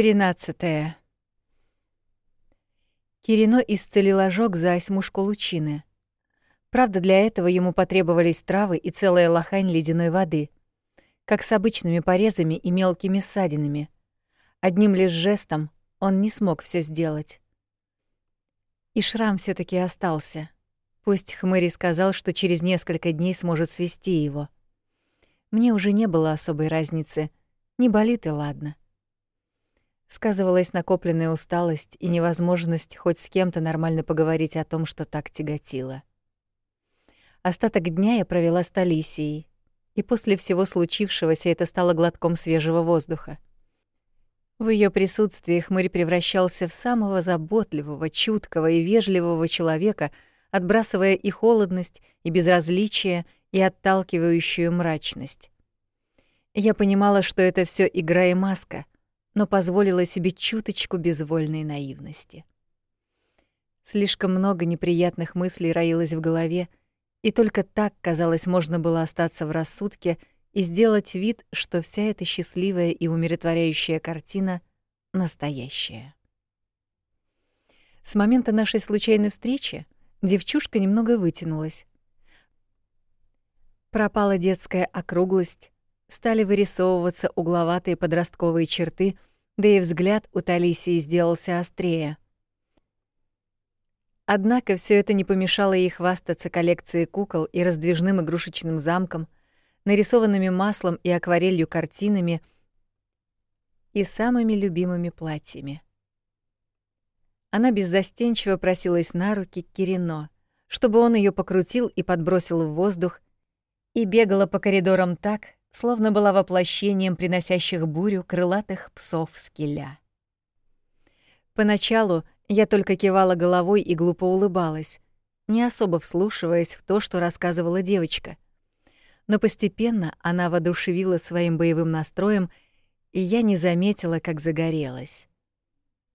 Тринадцатое. Кирино исцелил ожог за осьмушку лучины. Правда, для этого ему потребовались травы и целая лохань ледяной воды, как с обычными порезами и мелкими ссадинами. Одним лишь жестом он не смог все сделать. И шрам все таки остался. Пусть Хмыри сказал, что через несколько дней сможет свести его. Мне уже не было особой разницы. Не болит и ладно сказывалась накопленная усталость и невозможность хоть с кем-то нормально поговорить о том, что так тяготило. Остаток дня я провела с Талисией, и после всего случившегося это стало глотком свежего воздуха. В ее присутствии хмырь превращался в самого заботливого, чуткого и вежливого человека, отбрасывая и холодность, и безразличие, и отталкивающую мрачность. Я понимала, что это все игра и маска, но позволила себе чуточку безвольной наивности. Слишком много неприятных мыслей роилось в голове, и только так, казалось, можно было остаться в рассудке и сделать вид, что вся эта счастливая и умиротворяющая картина настоящая. С момента нашей случайной встречи девчушка немного вытянулась. Пропала детская округлость, стали вырисовываться угловатые подростковые черты, да и взгляд у Талисии сделался острее. Однако все это не помешало ей хвастаться коллекцией кукол и раздвижным игрушечным замком, нарисованными маслом и акварелью картинами и самыми любимыми платьями. Она беззастенчиво просилась на руки к Кирино, чтобы он ее покрутил и подбросил в воздух, и бегала по коридорам так, словно была воплощением приносящих бурю крылатых псов скеля. Поначалу я только кивала головой и глупо улыбалась, не особо вслушиваясь в то, что рассказывала девочка. Но постепенно она воодушевила своим боевым настроем, и я не заметила, как загорелась.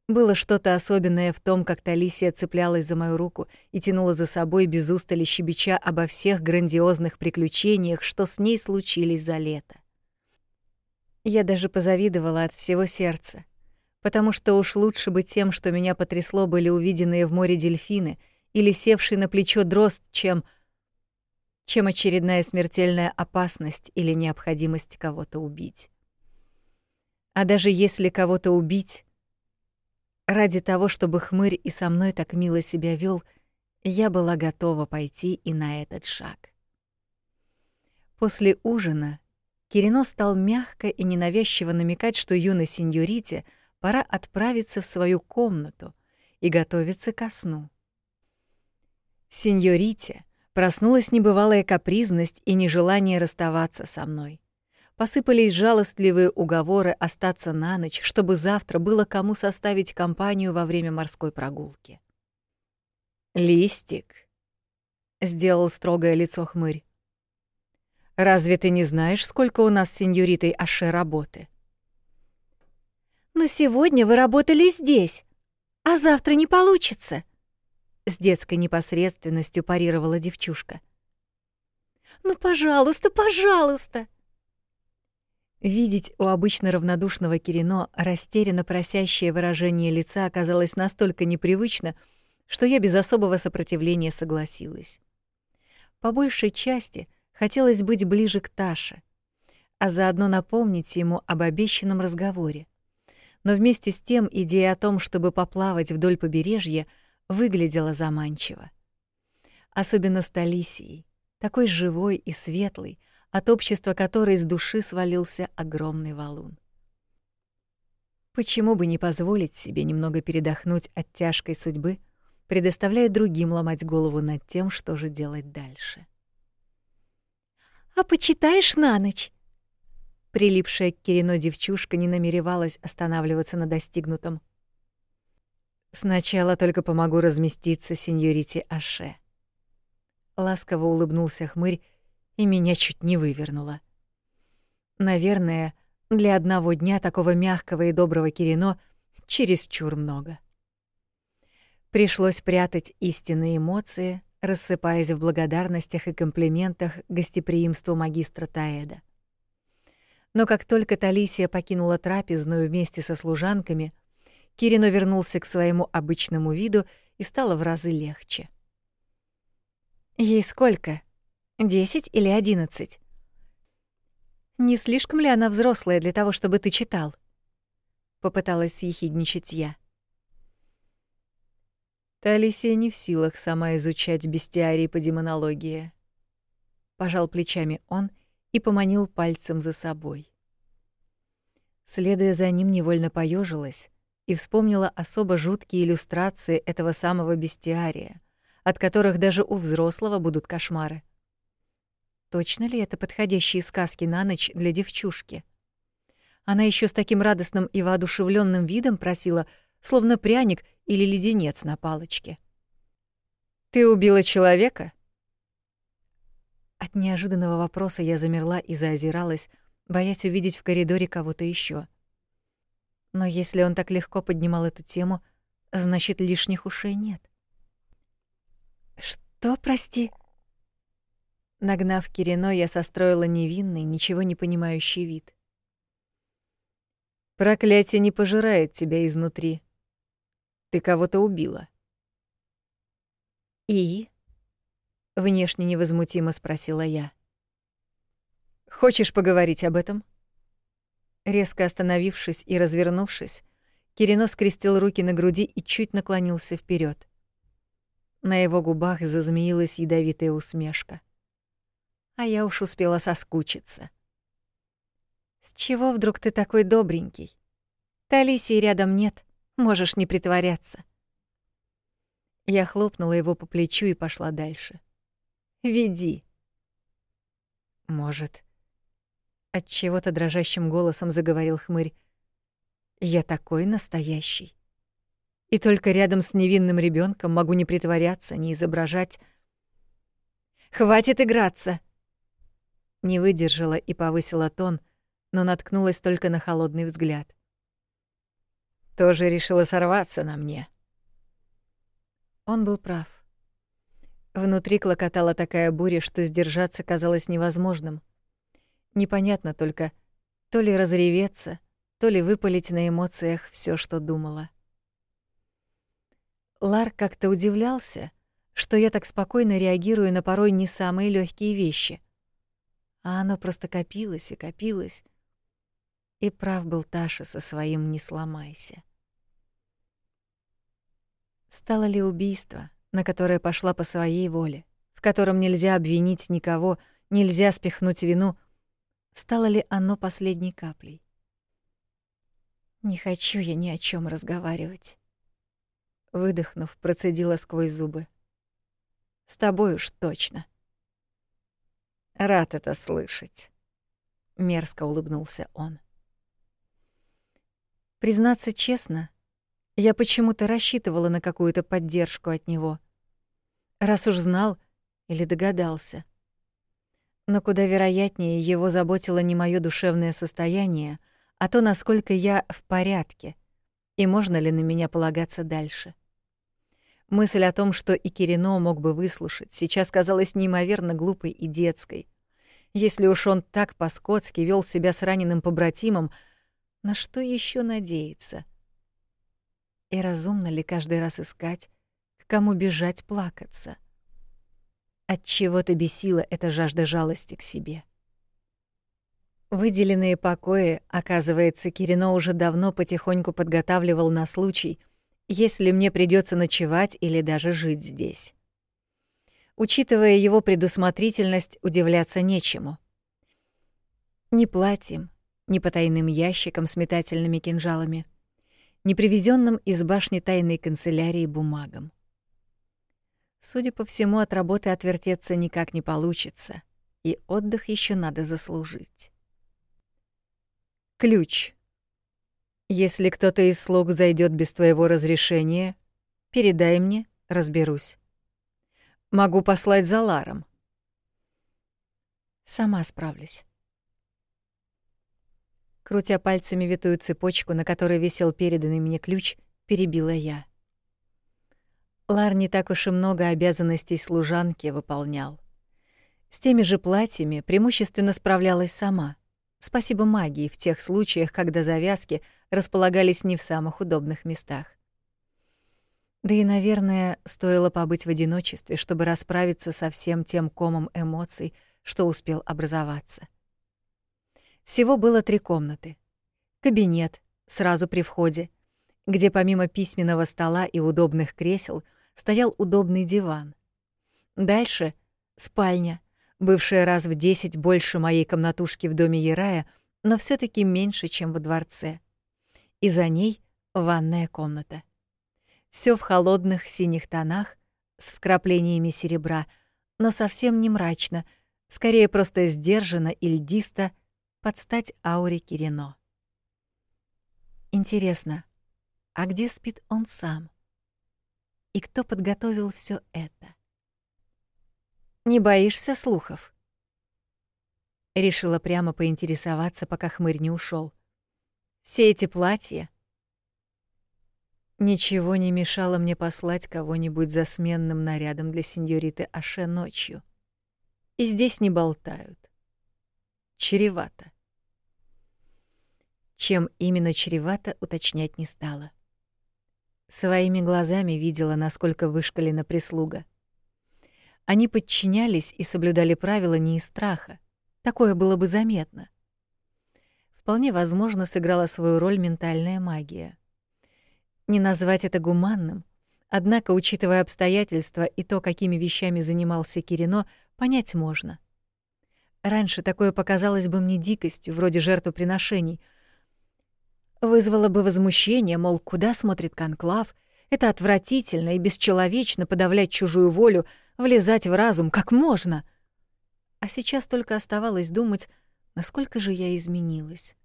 Было что-то особенное в том, как Талисия цеплялась за мою руку и тянула за собой без устали щебеча обо всех грандиозных приключениях, что с ней случились за лето. Я даже позавидовала от всего сердца, потому что уж лучше бы тем, что меня потрясло, были увиденные в море дельфины или севший на плечо дрозд, чем чем очередная смертельная опасность или необходимость кого-то убить. А даже если кого-то убить, Ради того, чтобы хмырь и со мной так мило себя вел, я была готова пойти и на этот шаг. После ужина Кирино стал мягко и ненавязчиво намекать, что юной сеньорите пора отправиться в свою комнату и готовиться ко сну. В сеньорите проснулась небывалая капризность и нежелание расставаться со мной посыпались жалостливые уговоры остаться на ночь, чтобы завтра было кому составить компанию во время морской прогулки. «Листик», — сделал строгое лицо хмырь, — «разве ты не знаешь, сколько у нас с сеньоритой Аше работы?» «Но сегодня вы работали здесь, а завтра не получится», — с детской непосредственностью парировала девчушка. «Ну, пожалуйста, пожалуйста!» Видеть у обычно равнодушного Кирино растерянно просящее выражение лица оказалось настолько непривычно, что я без особого сопротивления согласилась. По большей части хотелось быть ближе к Таше, а заодно напомнить ему об обещанном разговоре. Но вместе с тем идея о том, чтобы поплавать вдоль побережья, выглядела заманчиво. Особенно с Талисией, такой живой и светлой, от общества которой с души свалился огромный валун. Почему бы не позволить себе немного передохнуть от тяжкой судьбы, предоставляя другим ломать голову над тем, что же делать дальше? «А почитаешь на ночь?» Прилипшая к Кирино девчушка не намеревалась останавливаться на достигнутом. «Сначала только помогу разместиться сеньорите Аше». Ласково улыбнулся хмырь и меня чуть не вывернуло. Наверное, для одного дня такого мягкого и доброго Кирино чересчур много. Пришлось прятать истинные эмоции, рассыпаясь в благодарностях и комплиментах гостеприимству магистра Таэда. Но как только Талисия покинула трапезную вместе со служанками, Кирино вернулся к своему обычному виду и стало в разы легче. «Ей сколько? Десять или одиннадцать?» «Не слишком ли она взрослая для того, чтобы ты читал?» Попыталась съехидничать я. Талисия не в силах сама изучать бестиарий по демонологии. Пожал плечами он и поманил пальцем за собой. Следуя за ним, невольно поежилась и вспомнила особо жуткие иллюстрации этого самого бестиария, от которых даже у взрослого будут кошмары. Точно ли это подходящие сказки на ночь для девчушки? Она еще с таким радостным и воодушевленным видом просила, словно пряник или леденец на палочке. «Ты убила человека?» От неожиданного вопроса я замерла и заозиралась, боясь увидеть в коридоре кого-то еще. Но если он так легко поднимал эту тему, значит, лишних ушей нет. «Что, прости?» Нагнав Кирино, я состроила невинный, ничего не понимающий вид. «Проклятие не пожирает тебя изнутри. Ты кого-то убила». «И?» Внешне невозмутимо спросила я. Хочешь поговорить об этом? Резко остановившись и развернувшись, Кирино скрестил руки на груди и чуть наклонился вперед. На его губах зазмеилась ядовитая усмешка. А я уж успела соскучиться. «С чего вдруг ты такой добренький? Талисии рядом нет, можешь не притворяться». Я хлопнула его по плечу и пошла дальше. Веди. Может. От чего-то дрожащим голосом заговорил хмырь. Я такой настоящий. И только рядом с невинным ребенком могу не притворяться, не изображать. Хватит играться. Не выдержала и повысила тон, но наткнулась только на холодный взгляд. Тоже решила сорваться на мне. Он был прав. Внутри клокотала такая буря, что сдержаться казалось невозможным. Непонятно только, то ли разреветься, то ли выпалить на эмоциях все, что думала. Лар как-то удивлялся, что я так спокойно реагирую на порой не самые легкие вещи. А оно просто копилось и копилось. И прав был Таша со своим «не сломайся». Стало ли убийство на которое пошла по своей воле, в котором нельзя обвинить никого, нельзя спихнуть вину, стало ли оно последней каплей? Не хочу я ни о чем разговаривать. Выдохнув, процедила сквозь зубы. С тобой уж точно. Рад это слышать. Мерзко улыбнулся он. Признаться честно, я почему-то рассчитывала на какую-то поддержку от него раз уж знал или догадался. Но куда вероятнее его заботило не моё душевное состояние, а то, насколько я в порядке и можно ли на меня полагаться дальше. Мысль о том, что и Кирино мог бы выслушать, сейчас казалась неимоверно глупой и детской. Если уж он так по-скотски вёл себя с раненым побратимом, на что ещё надеяться? И разумно ли каждый раз искать, кому бежать плакаться. От чего-то бесила эта жажда жалости к себе. Выделенные покои, оказывается, Кирино уже давно потихоньку подготавливал на случай, если мне придется ночевать или даже жить здесь. Учитывая его предусмотрительность, удивляться нечему. Ни платьем, ни потайным ящиком с метательными кинжалами, ни привезенным из башни тайной канцелярии бумагам. Судя по всему, от работы отвертеться никак не получится, и отдых еще надо заслужить. Ключ. Если кто-то из слуг зайдет без твоего разрешения, передай мне, разберусь. Могу послать за Ларом. Сама справлюсь. Крутя пальцами витую цепочку, на которой висел переданный мне ключ, перебила я. Лар не так уж и много обязанностей служанки выполнял. С теми же платьями преимущественно справлялась сама, Спасибо магии в тех случаях, когда завязки располагались не в самых удобных местах. Да и, наверное, стоило побыть в одиночестве, чтобы расправиться со всем тем комом эмоций, что успел образоваться. Всего было три комнаты. Кабинет, сразу при входе, где помимо письменного стола и удобных кресел стоял удобный диван. Дальше — спальня, бывшая раз в десять больше моей комнатушки в доме Ярая, но все таки меньше, чем во дворце. И за ней — ванная комната. Все в холодных синих тонах, с вкраплениями серебра, но совсем не мрачно, скорее просто сдержанно и льдисто под стать ауре Кирино. Интересно, а где спит он сам? И кто подготовил все это? Не боишься слухов? Решила прямо поинтересоваться, пока хмырь не ушел. Все эти платья, Ничего не мешало мне послать кого-нибудь за сменным нарядом для сеньориты Аше ночью. И здесь не болтают. Чревато. Чем именно чревато, уточнять не стала. Своими глазами видела, насколько вышкалена прислуга. Они подчинялись и соблюдали правила не из страха. Такое было бы заметно. Вполне возможно, сыграла свою роль ментальная магия — не назвать это гуманным, однако, учитывая обстоятельства и то, какими вещами занимался Кирино, понять можно. Раньше такое показалось бы мне дикостью, вроде жертвоприношений. Вызвало бы возмущение, мол, куда смотрит конклав, это отвратительно и бесчеловечно подавлять чужую волю, влезать в разум, как можно. А сейчас только оставалось думать, насколько же я изменилась.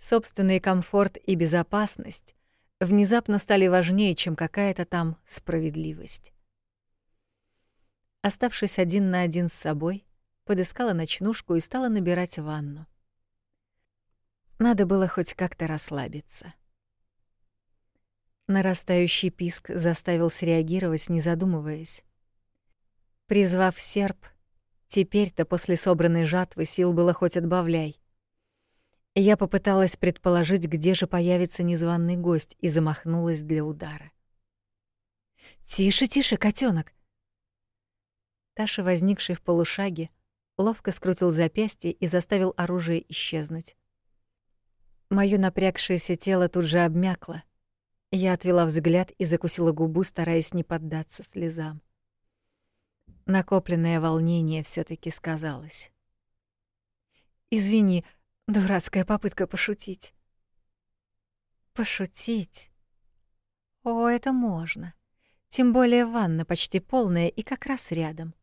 Собственный комфорт и безопасность внезапно стали важнее, чем какая-то там справедливость. Оставшись один на один с собой, подыскала ночнушку и стала набирать ванну. Надо было хоть как-то расслабиться. Нарастающий писк заставил среагировать, не задумываясь. Призвав серп, теперь-то после собранной жатвы сил было хоть отбавляй. Я попыталась предположить, где же появится незваный гость, и замахнулась для удара. «Тише, тише, котенок! Таша, возникший в полушаге, ловко скрутил запястье и заставил оружие исчезнуть. Моё напрягшееся тело тут же обмякло. Я отвела взгляд и закусила губу, стараясь не поддаться слезам. Накопленное волнение все таки сказалось. «Извини, Дурацкая попытка пошутить. Пошутить? О, это можно. Тем более ванна почти полная и как раз рядом.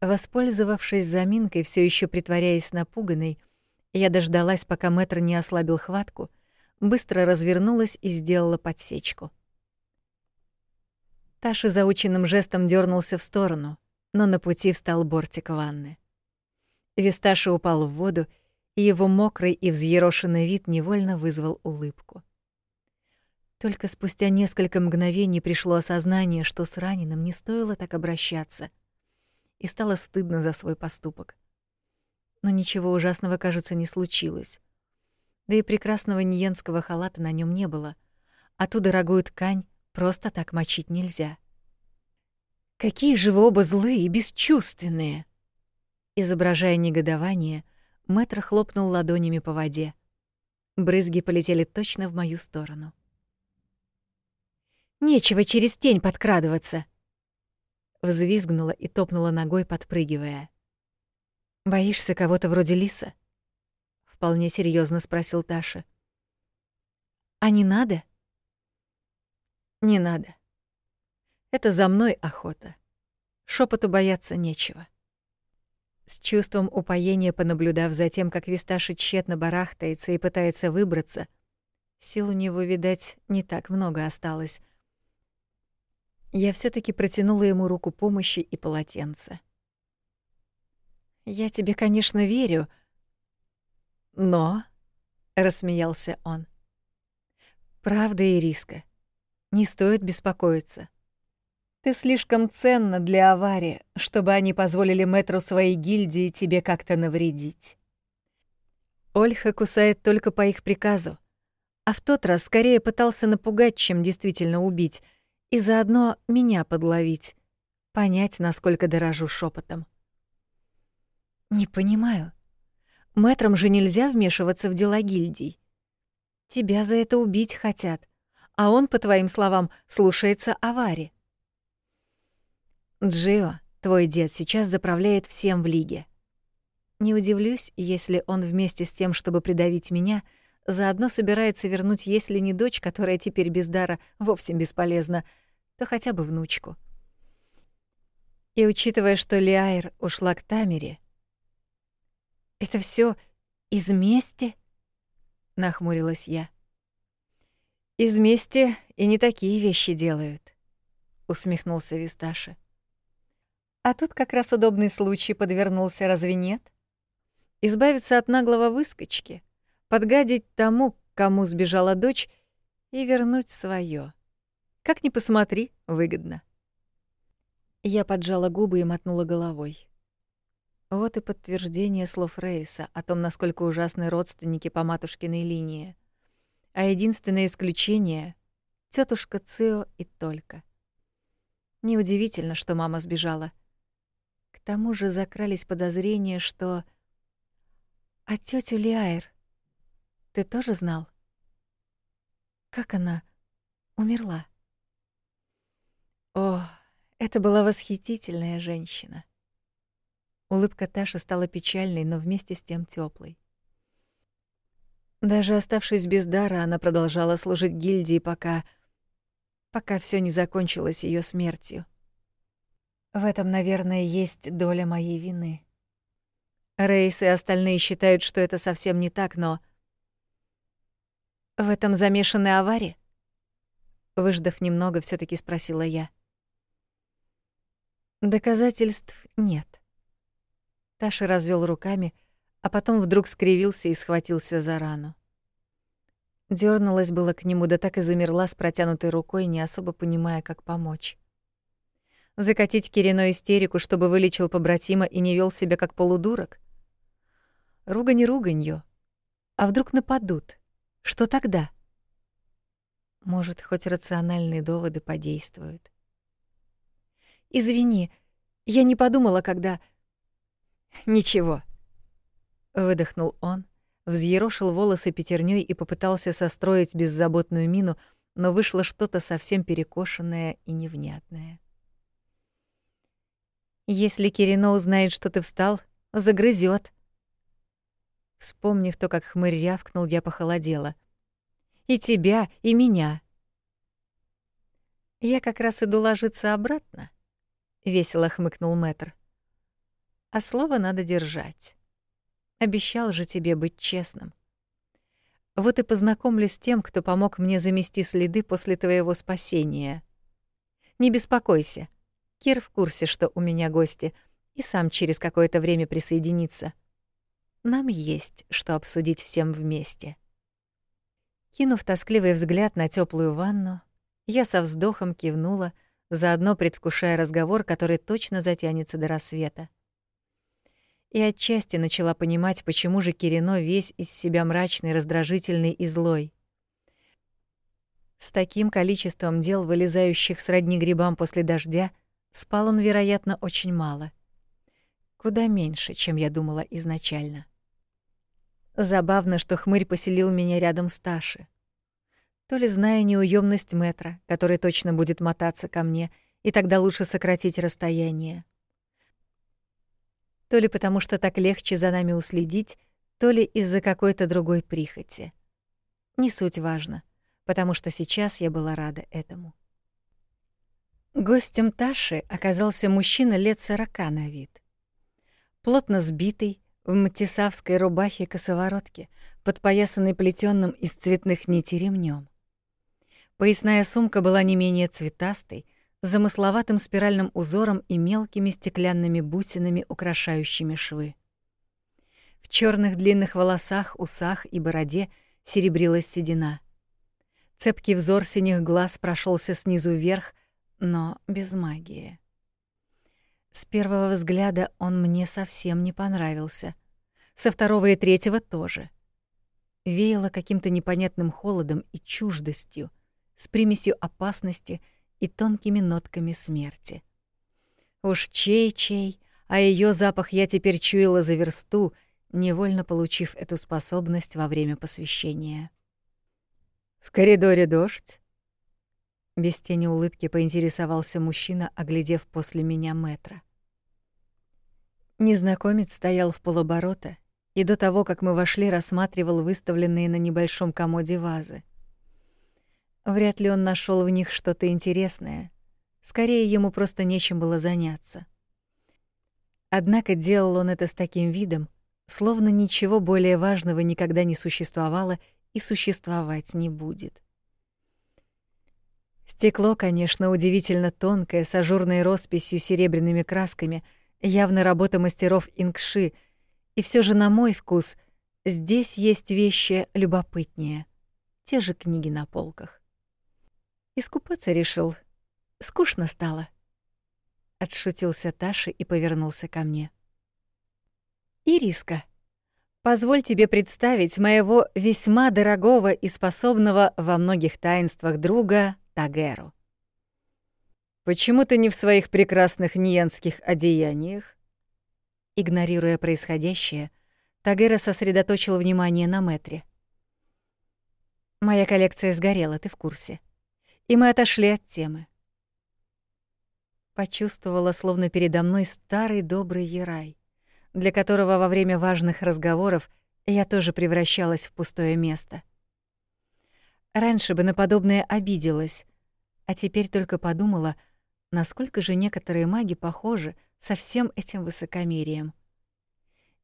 Воспользовавшись заминкой, все еще притворяясь напуганной, я дождалась, пока мэтр не ослабил хватку, быстро развернулась и сделала подсечку. Таша заученным жестом дернулся в сторону, но на пути встал бортик ванны. Висташа упал в воду, и его мокрый и взъерошенный вид невольно вызвал улыбку. Только спустя несколько мгновений пришло осознание, что с раненым не стоило так обращаться, и стало стыдно за свой поступок. Но ничего ужасного, кажется, не случилось. Да и прекрасного ниенского халата на нем не было, а ту дорогую ткань просто так мочить нельзя. Какие же вы оба злые и бесчувственные! Изображая негодование, мэтр хлопнул ладонями по воде. Брызги полетели точно в мою сторону. «Нечего через тень подкрадываться!» Взвизгнула и топнула ногой, подпрыгивая. «Боишься кого-то вроде лиса?» Вполне серьезно спросил Таша. «А не надо?» «Не надо. Это за мной охота. Шепоту бояться нечего». С чувством упоения понаблюдав за тем, как Висташи тщетно барахтается и пытается выбраться, сил у него, видать, не так много осталось. Я все таки протянула ему руку помощи и полотенце. «Я тебе, конечно, верю, но...» — рассмеялся он. «Правда, Ириска, не стоит беспокоиться. Ты слишком ценна для аварии, чтобы они позволили мэтру своей гильдии тебе как-то навредить. Ольха кусает только по их приказу, а в тот раз скорее пытался напугать, чем действительно убить, и заодно меня подловить, понять, насколько дорожу шепотом. Не понимаю. Мэтрам же нельзя вмешиваться в дела гильдий. Тебя за это убить хотят, а он, по твоим словам, слушается авари. Джио, твой дед сейчас заправляет всем в лиге. Не удивлюсь, если он вместе с тем, чтобы придавить меня, заодно собирается вернуть, если не дочь, которая теперь без дара вовсе бесполезна, то хотя бы внучку. И учитывая, что Лиайр ушла к Тамере... «Это все из мести?» — нахмурилась я. «Из мести и не такие вещи делают», — усмехнулся Висташи. «А тут как раз удобный случай подвернулся, разве нет? Избавиться от наглого выскочки, подгадить тому, кому сбежала дочь, и вернуть свое. Как ни посмотри, выгодно». Я поджала губы и мотнула головой. Вот и подтверждение слов Рейса о том, насколько ужасны родственники по матушкиной линии. А единственное исключение — тетушка Цио и только. Неудивительно, что мама сбежала. К тому же закрались подозрения, что... А тетю Лиайр ты тоже знал? Как она умерла? О, это была восхитительная женщина. Улыбка Таши стала печальной, но вместе с тем теплой. Даже оставшись без дара, она продолжала служить гильдии, пока... пока все не закончилось ее смертью. В этом, наверное, есть доля моей вины. Рейс и остальные считают, что это совсем не так, но... В этом замешаны аварии? Выждав немного, все таки спросила я. Доказательств нет. Таша развел руками, а потом вдруг скривился и схватился за рану. Дёрнулась было к нему, да так и замерла с протянутой рукой, не особо понимая, как помочь. Закатить Кирино истерику, чтобы вылечил побратима и не вел себя как полудурок? Ругань руганью. А вдруг нападут? Что тогда? Может, хоть рациональные доводы подействуют. «Извини, я не подумала, когда...» «Ничего», Выдохнул он, взъерошил волосы пятерней и попытался состроить беззаботную мину, но вышло что-то совсем перекошенное и невнятное. «Если Кирино узнает, что ты встал, загрызет. Вспомнив то, как хмырь рявкнул, я похолодела. «И тебя, и меня». «Я как раз иду ложиться обратно», — весело хмыкнул мэтр. «А слово надо держать». Обещал же тебе быть честным. Вот и познакомлюсь с тем, кто помог мне замести следы после твоего спасения. Не беспокойся. Кир в курсе, что у меня гости, и сам через какое-то время присоединится. Нам есть что обсудить всем вместе. Кинув тоскливый взгляд на теплую ванну, я со вздохом кивнула, заодно предвкушая разговор, который точно затянется до рассвета и отчасти начала понимать, почему же Кирино весь из себя мрачный, раздражительный и злой. С таким количеством дел, вылезающих сродни грибам после дождя, спал он, вероятно, очень мало. Куда меньше, чем я думала изначально. Забавно, что хмырь поселил меня рядом с Таши. То ли зная неуемность метра, который точно будет мотаться ко мне, и тогда лучше сократить расстояние то ли потому, что так легче за нами уследить, то ли из-за какой-то другой прихоти. Не суть важно, потому что сейчас я была рада этому. Гостем Таши оказался мужчина лет сорока на вид. Плотно сбитый, в матисавской рубахе-косоворотке, подпоясанный плетённым из цветных нитей ремнём. Поясная сумка была не менее цветастой, замысловатым спиральным узором и мелкими стеклянными бусинами, украшающими швы. В черных длинных волосах, усах и бороде серебрилась седина. Цепкий взор синих глаз прошелся снизу вверх, но без магии. С первого взгляда он мне совсем не понравился. Со второго и третьего тоже. веяло каким-то непонятным холодом и чуждостью, с примесью опасности и тонкими нотками смерти. Уж чей-чей, а ее запах я теперь чуяла за версту, невольно получив эту способность во время посвящения. «В коридоре дождь?» Без тени улыбки поинтересовался мужчина, оглядев после меня метра. Незнакомец стоял в полоборота и до того, как мы вошли, рассматривал выставленные на небольшом комоде вазы. Вряд ли он нашел в них что-то интересное. Скорее, ему просто нечем было заняться. Однако делал он это с таким видом, словно ничего более важного никогда не существовало и существовать не будет. Стекло, конечно, удивительно тонкое, с ажурной росписью серебряными красками, явно работа мастеров инкши, и все же на мой вкус здесь есть вещи любопытнее. Те же книги на полках. Искупаться решил. Скучно стало. Отшутился Таша и повернулся ко мне. Ириска, позволь тебе представить моего весьма дорогого и способного во многих таинствах друга Тагеру. Почему ты не в своих прекрасных ниянских одеяниях? Игнорируя происходящее, Тагера сосредоточил внимание на метре. Моя коллекция сгорела, ты в курсе. И мы отошли от темы. Почувствовала, словно передо мной старый добрый Ерай, для которого во время важных разговоров я тоже превращалась в пустое место. Раньше бы на подобное обиделась, а теперь только подумала, насколько же некоторые маги похожи со всем этим высокомерием.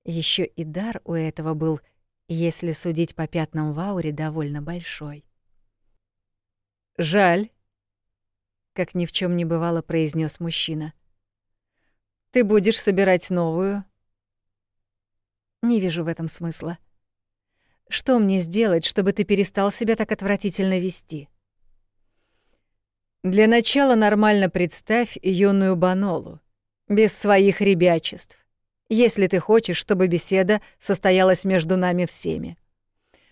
Еще и дар у этого был, если судить по пятнам в ауре, довольно большой. «Жаль», — как ни в чем не бывало, произнес мужчина. «Ты будешь собирать новую?» «Не вижу в этом смысла. Что мне сделать, чтобы ты перестал себя так отвратительно вести?» «Для начала нормально представь юную Банолу, без своих ребячеств, если ты хочешь, чтобы беседа состоялась между нами всеми.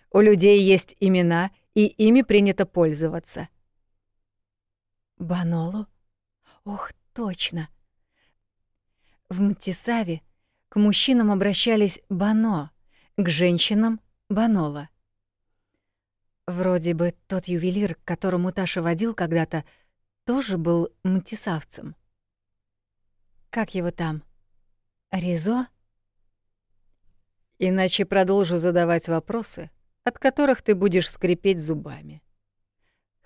У людей есть имена, и ими принято пользоваться». «Банолу? Ох, точно!» В Мтисаве к мужчинам обращались «бано», к женщинам Банола. Вроде бы тот ювелир, к которому Таша водил когда-то, тоже был мтисавцем. Как его там? Ризо? Иначе продолжу задавать вопросы, от которых ты будешь скрипеть зубами.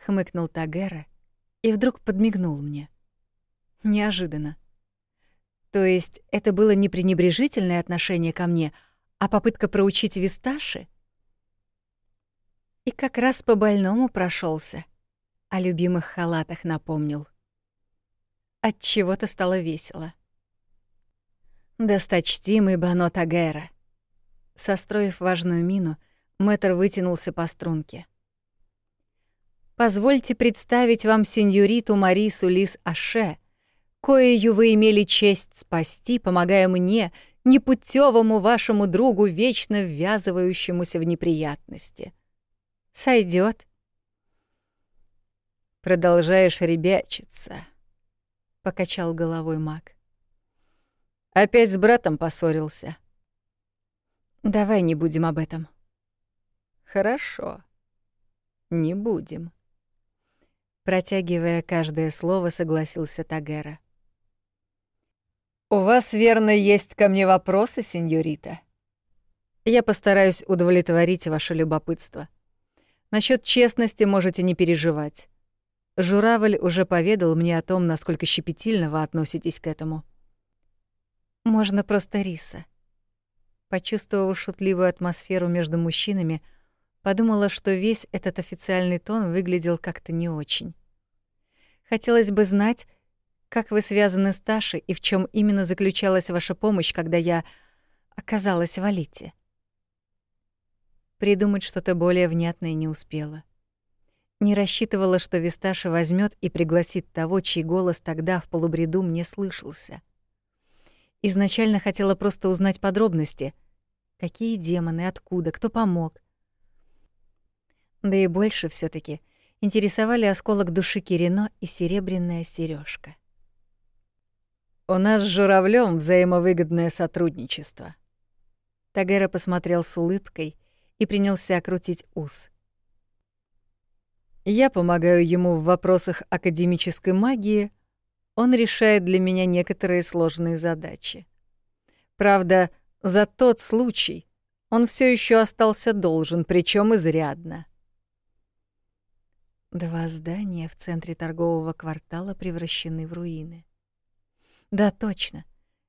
Хмыкнул Тагера и вдруг подмигнул мне. Неожиданно. То есть это было не пренебрежительное отношение ко мне, а попытка проучить Висташи? И как раз по больному прошелся, о любимых халатах напомнил. От чего-то стало весело. Досточтимый Бано Тагера. Состроив важную мину, Мэтр вытянулся по струнке. Позвольте представить вам сеньориту Марису Лис Аше, коею вы имели честь спасти, помогая мне — непутевому вашему другу, вечно ввязывающемуся в неприятности. Сойдет. Продолжаешь ребячиться, покачал головой маг. Опять с братом поссорился. Давай не будем об этом. Хорошо. Не будем. Протягивая каждое слово, согласился Тагера. «У вас, верно, есть ко мне вопросы, сеньорита?» «Я постараюсь удовлетворить ваше любопытство. Насчет честности можете не переживать. Журавль уже поведал мне о том, насколько щепетильно вы относитесь к этому». «Можно просто риса». Почувствовав шутливую атмосферу между мужчинами, подумала, что весь этот официальный тон выглядел как-то не очень. Хотелось бы знать, как вы связаны с Ташей и в чем именно заключалась ваша помощь, когда я оказалась в Алите? Придумать что-то более внятное не успела. Не рассчитывала, что Висташа возьмет и пригласит того, чей голос тогда в полубреду мне слышался. Изначально хотела просто узнать подробности. Какие демоны, откуда, кто помог. Да и больше все таки интересовали осколок души Кирино и серебряная сережка. «У нас с журавлем взаимовыгодное сотрудничество». Тагера посмотрел с улыбкой и принялся крутить ус. «Я помогаю ему в вопросах академической магии, он решает для меня некоторые сложные задачи. Правда, за тот случай он все еще остался должен, причем изрядно. Два здания в центре торгового квартала превращены в руины. Да, точно.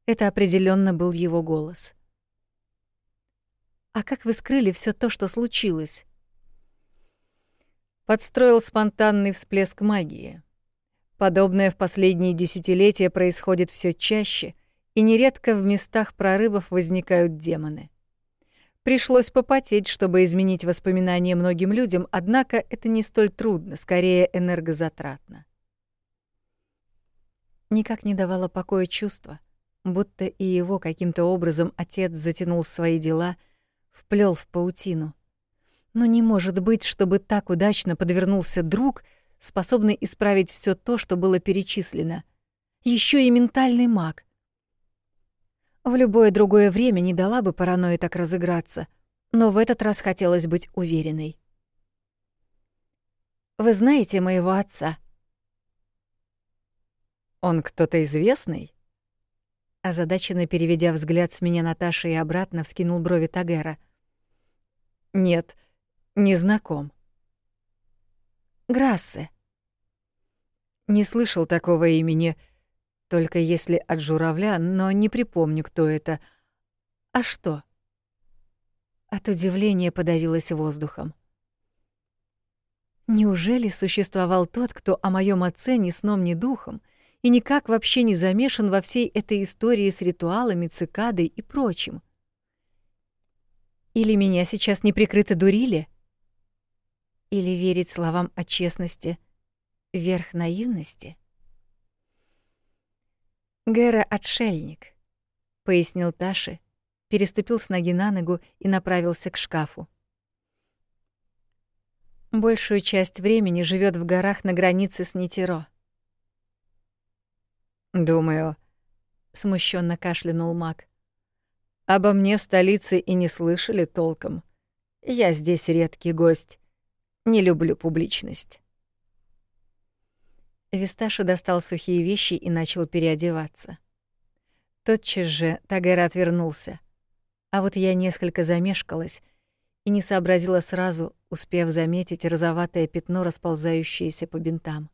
Это определенно был его голос. А как вы скрыли все то, что случилось? Подстроил спонтанный всплеск магии. Подобное в последние десятилетия происходит все чаще, и нередко в местах прорывов возникают демоны. Пришлось попотеть, чтобы изменить воспоминания многим людям, однако это не столь трудно, скорее энергозатратно. Никак не давало покоя чувство, будто и его каким-то образом отец затянул в свои дела, вплел в паутину. Но не может быть, чтобы так удачно подвернулся друг, способный исправить все то, что было перечислено. Еще и ментальный маг — в любое другое время не дала бы паранойи так разыграться, но в этот раз хотелось быть уверенной. «Вы знаете моего отца?» «Он кто-то известный?» Озадаченно переведя взгляд с меня Наташи и обратно, вскинул брови Тагера. «Нет, не знаком». «Грассе». «Не слышал такого имени», — только если от журавля, но не припомню, кто это. А что? От удивления подавилась воздухом. Неужели существовал тот, кто о моем отце ни сном, ни духом, и никак вообще не замешан во всей этой истории с ритуалами, цикадой и прочим? Или меня сейчас неприкрыто дурили? Или верить словам о честности — верх наивности? «Гэра — отшельник», — пояснил Таши, переступил с ноги на ногу и направился к шкафу. Большую часть времени живет в горах на границе с Нитеро. «Думаю», — смущенно кашлянул маг, — «обо мне в столице и не слышали толком. Я здесь редкий гость. Не люблю публичность». Висташа достал сухие вещи и начал переодеваться. Тотчас же Тагера отвернулся. А вот я несколько замешкалась и не сообразила сразу, успев заметить розоватое пятно, расползающееся по бинтам.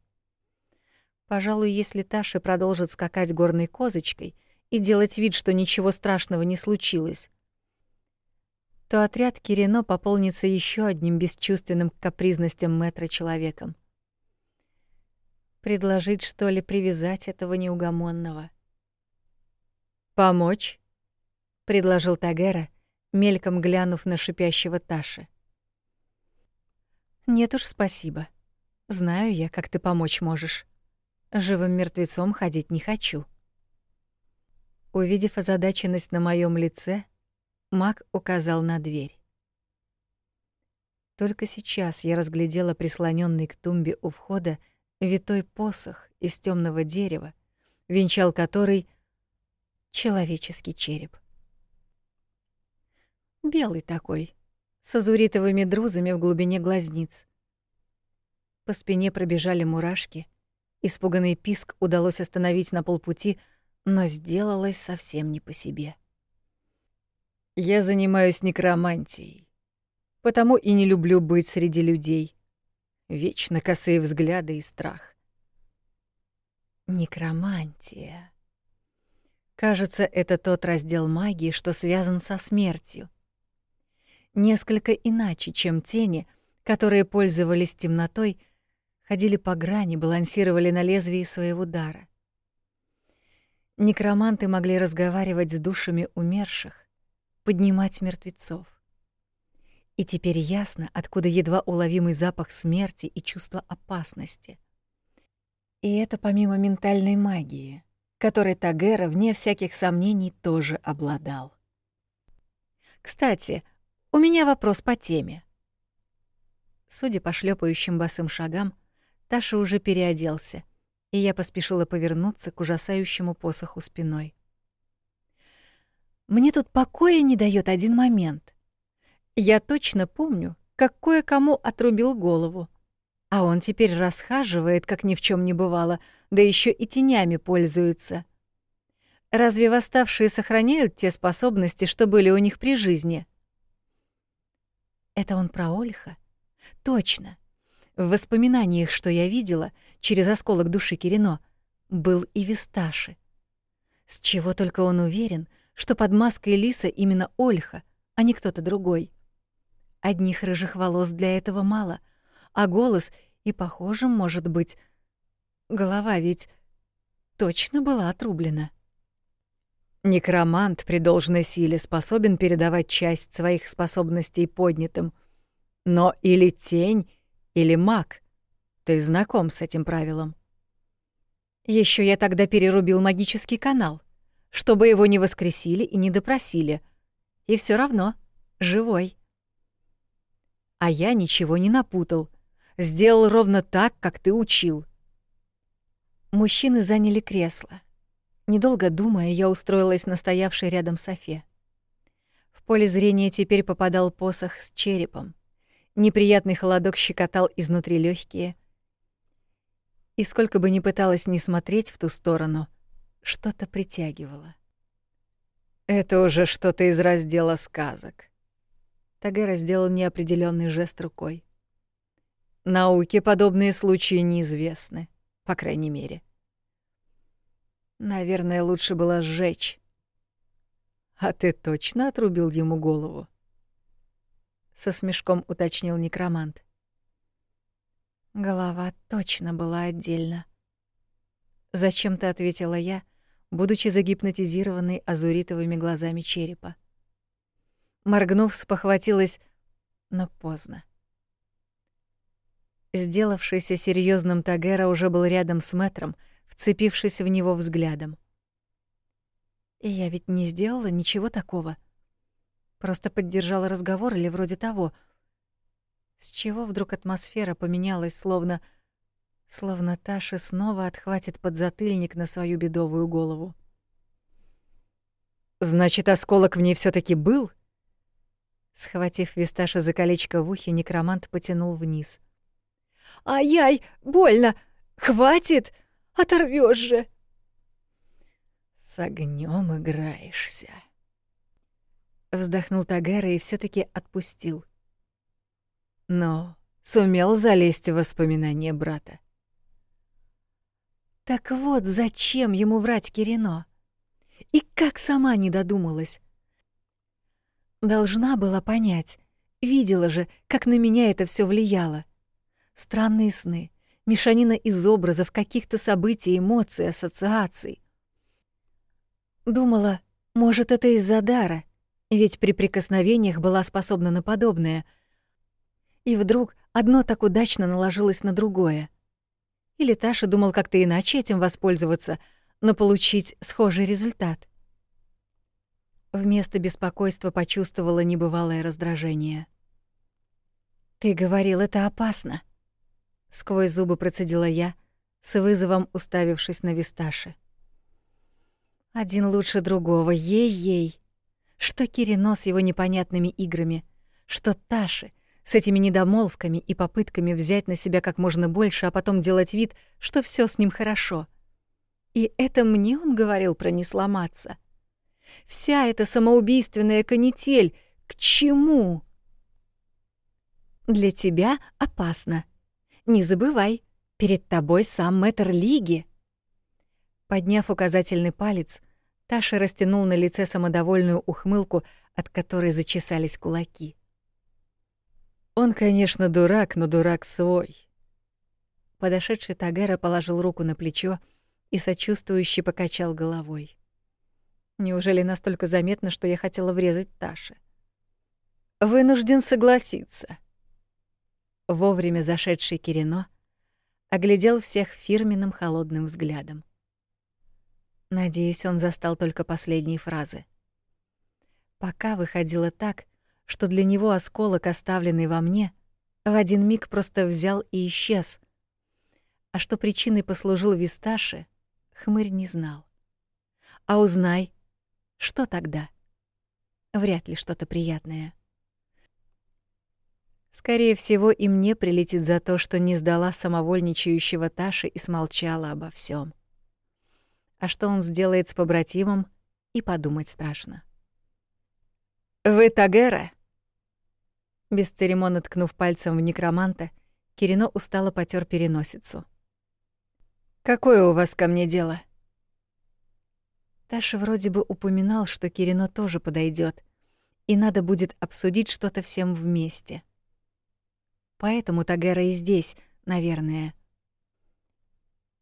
Пожалуй, если Таша продолжит скакать горной козочкой и делать вид, что ничего страшного не случилось, то отряд Кирино пополнится еще одним бесчувственным к капризностям метра человеком. Предложить, что ли, привязать этого неугомонного? «Помочь?» — предложил Тагера, мельком глянув на шипящего Таши. «Нет уж, спасибо. Знаю я, как ты помочь можешь. Живым мертвецом ходить не хочу». Увидев озадаченность на моем лице, маг указал на дверь. Только сейчас я разглядела прислоненный к тумбе у входа витой посох из темного дерева, венчал который человеческий череп. Белый такой, с азуритовыми друзами в глубине глазниц. По спине пробежали мурашки, испуганный писк удалось остановить на полпути, но сделалось совсем не по себе. Я занимаюсь некромантией, потому и не люблю быть среди людей. Вечно косые взгляды и страх. Некромантия. Кажется, это тот раздел магии, что связан со смертью. Несколько иначе, чем тени, которые пользовались темнотой, ходили по грани, балансировали на лезвии своего дара. Некроманты могли разговаривать с душами умерших, поднимать мертвецов. И теперь ясно, откуда едва уловимый запах смерти и чувство опасности. И это помимо ментальной магии, которой Тагера, вне всяких сомнений, тоже обладал. Кстати, у меня вопрос по теме. Судя по шлепающим босым шагам, Таша уже переоделся, и я поспешила повернуться к ужасающему посоху спиной. Мне тут покоя не дает один момент. Я точно помню, как кое-кому отрубил голову. А он теперь расхаживает, как ни в чем не бывало, да еще и тенями пользуется. Разве восставшие сохраняют те способности, что были у них при жизни? Это он про Ольха? Точно. В воспоминаниях, что я видела, через осколок души Кирино, был и Висташи. С чего только он уверен, что под маской лиса именно Ольха, а не кто-то другой. Одних рыжих волос для этого мало, а голос и похожим может быть. Голова ведь точно была отрублена. Некромант при должной силе способен передавать часть своих способностей поднятым. Но или тень, или маг. Ты знаком с этим правилом. Еще я тогда перерубил магический канал, чтобы его не воскресили и не допросили. И все равно живой. А я ничего не напутал. Сделал ровно так, как ты учил. Мужчины заняли кресло. Недолго думая, я устроилась на стоявшей рядом Софе. В поле зрения теперь попадал посох с черепом. Неприятный холодок щекотал изнутри легкие. И сколько бы ни пыталась не смотреть в ту сторону, что-то притягивало. «Это уже что-то из раздела сказок», Тагера сделал неопределенный жест рукой. Науке подобные случаи неизвестны, по крайней мере. Наверное, лучше было сжечь. А ты точно отрубил ему голову? Со смешком уточнил некромант. Голова точно была отдельно. Зачем-то ответила я, будучи загипнотизированной азуритовыми глазами черепа. Моргнув, спохватилась, но поздно. Сделавшийся серьезным Тагера уже был рядом с мэтром, вцепившись в него взглядом. И я ведь не сделала ничего такого. Просто поддержала разговор или вроде того. С чего вдруг атмосфера поменялась, словно... Словно Таша снова отхватит подзатыльник на свою бедовую голову. «Значит, осколок в ней все таки был?» Схватив Висташа за колечко в ухе, некромант потянул вниз. «Ай-яй, больно! Хватит! Оторвёшь же!» «С огнём играешься!» Вздохнул Тагера и все таки отпустил. Но сумел залезть в воспоминания брата. Так вот, зачем ему врать Кирино? И как сама не додумалась? Должна была понять. Видела же, как на меня это все влияло. Странные сны, мешанина из образов, каких-то событий, эмоций, ассоциаций. Думала, может, это из-за дара, ведь при прикосновениях была способна на подобное. И вдруг одно так удачно наложилось на другое. Или Таша думал как-то иначе этим воспользоваться, но получить схожий результат. Вместо беспокойства почувствовала небывалое раздражение. «Ты говорил, это опасно», — сквозь зубы процедила я, с вызовом уставившись на Висташи. «Один лучше другого, ей-ей. Что Кирино с его непонятными играми, что Таши с этими недомолвками и попытками взять на себя как можно больше, а потом делать вид, что все с ним хорошо. И это мне он говорил про не сломаться». Вся эта самоубийственная канитель к чему? Для тебя опасно. Не забывай, перед тобой сам мэтр лиги. Подняв указательный палец, Таша растянул на лице самодовольную ухмылку, от которой зачесались кулаки. Он, конечно, дурак, но дурак свой. Подошедший Тагера положил руку на плечо и сочувствующе покачал головой. Неужели настолько заметно, что я хотела врезать Таше? Вынужден согласиться. Вовремя зашедший Кирино оглядел всех фирменным холодным взглядом. Надеюсь, он застал только последние фразы. Пока выходило так, что для него осколок, оставленный во мне, в один миг просто взял и исчез. А что причиной послужил Висташи, хмырь не знал. А узнай, что тогда? Вряд ли что-то приятное. Скорее всего, и мне прилетит за то, что не сдала самовольничающего Таши и смолчала обо всем. А что он сделает с побратимом, и подумать страшно. «Вы Тагера?» Бесцеремонно ткнув пальцем в некроманта, Кирино устало потер переносицу. «Какое у вас ко мне дело?» Таша вроде бы упоминал, что Кирино тоже подойдет, и надо будет обсудить что-то всем вместе. Поэтому Тагера и здесь, наверное.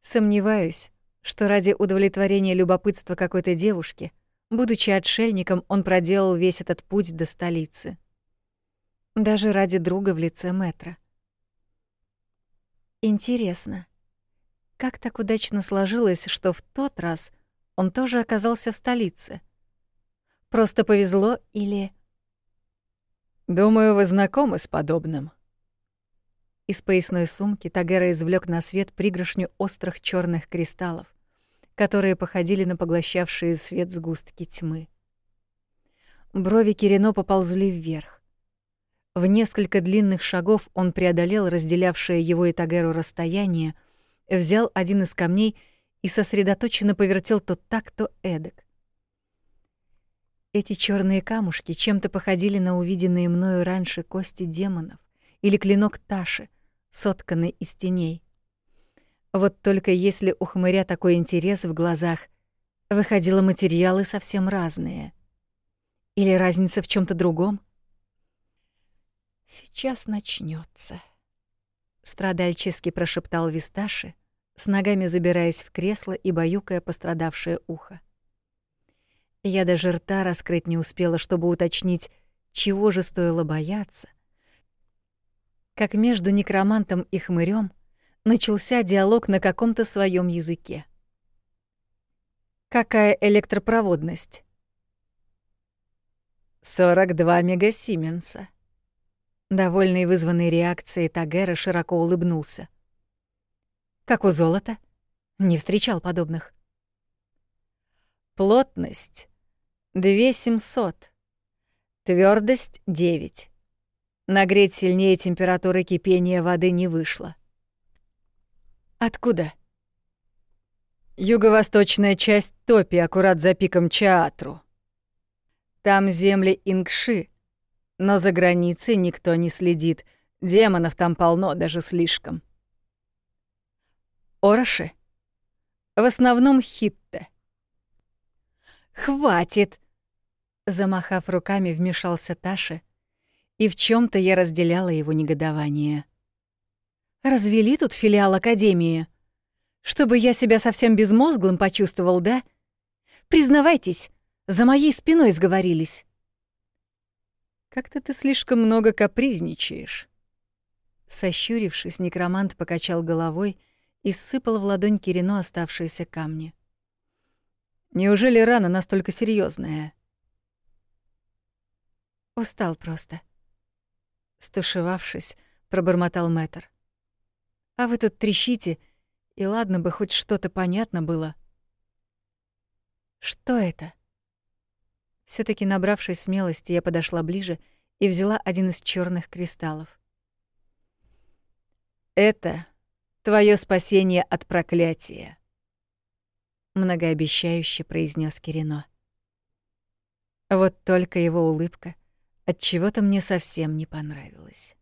Сомневаюсь, что ради удовлетворения любопытства какой-то девушки, будучи отшельником, он проделал весь этот путь до столицы. Даже ради друга в лице Метра. Интересно, как так удачно сложилось, что в тот раз он тоже оказался в столице? Просто повезло или... «Думаю, вы знакомы с подобным», из поясной сумки Тагера извлек на свет пригоршню острых черных кристаллов, которые походили на поглощавшие свет сгустки тьмы. Брови Кирино поползли вверх. В несколько длинных шагов он преодолел разделявшее его и Тагеру расстояние, взял один из камней и сосредоточенно повертел то так, то эдак. Эти черные камушки чем-то походили на увиденные мною раньше кости демонов или клинок Таши, сотканный из теней. Вот только если у хмыря такой интерес в глазах, выходило материалы совсем разные. Или разница в чем то другом? Сейчас начнется, страдальчески прошептал Висташи, с ногами забираясь в кресло и баюкая пострадавшее ухо. Я даже рта раскрыть не успела, чтобы уточнить, чего же стоило бояться, как между некромантом и хмырем начался диалог на каком-то своем языке. Какая электропроводность? 42 мегасименса. Довольный вызванной реакцией Тагера широко улыбнулся. Как у золота? Не встречал подобных. Плотность 2700. Твердость 9. Нагреть сильнее температуры кипения воды не вышло. Откуда? Юго-восточная часть Топи, аккурат за пиком Чаатру. Там земли Ингши, но за границей никто не следит. Демонов там полно, даже слишком. Ороши? В основном хитте. «Хватит!» Замахав руками, вмешался Таши, и в чем то я разделяла его негодование. «Развели тут филиал Академии? Чтобы я себя совсем безмозглым почувствовал, да? Признавайтесь, за моей спиной сговорились». «Как-то ты слишком много капризничаешь». Сощурившись, некромант покачал головой и сыпал в ладонь Кирино оставшиеся камни. «Неужели рана настолько серьезная? Устал просто. Стушевавшись, пробормотал Мэтр. «А вы тут трещите, и ладно бы хоть что-то понятно было». «Что это?» все таки набравшись смелости, я подошла ближе и взяла один из черных кристаллов. «Это твое спасение от проклятия», — многообещающе произнес Кирино. Вот только его улыбка — от чего то мне совсем не понравилось.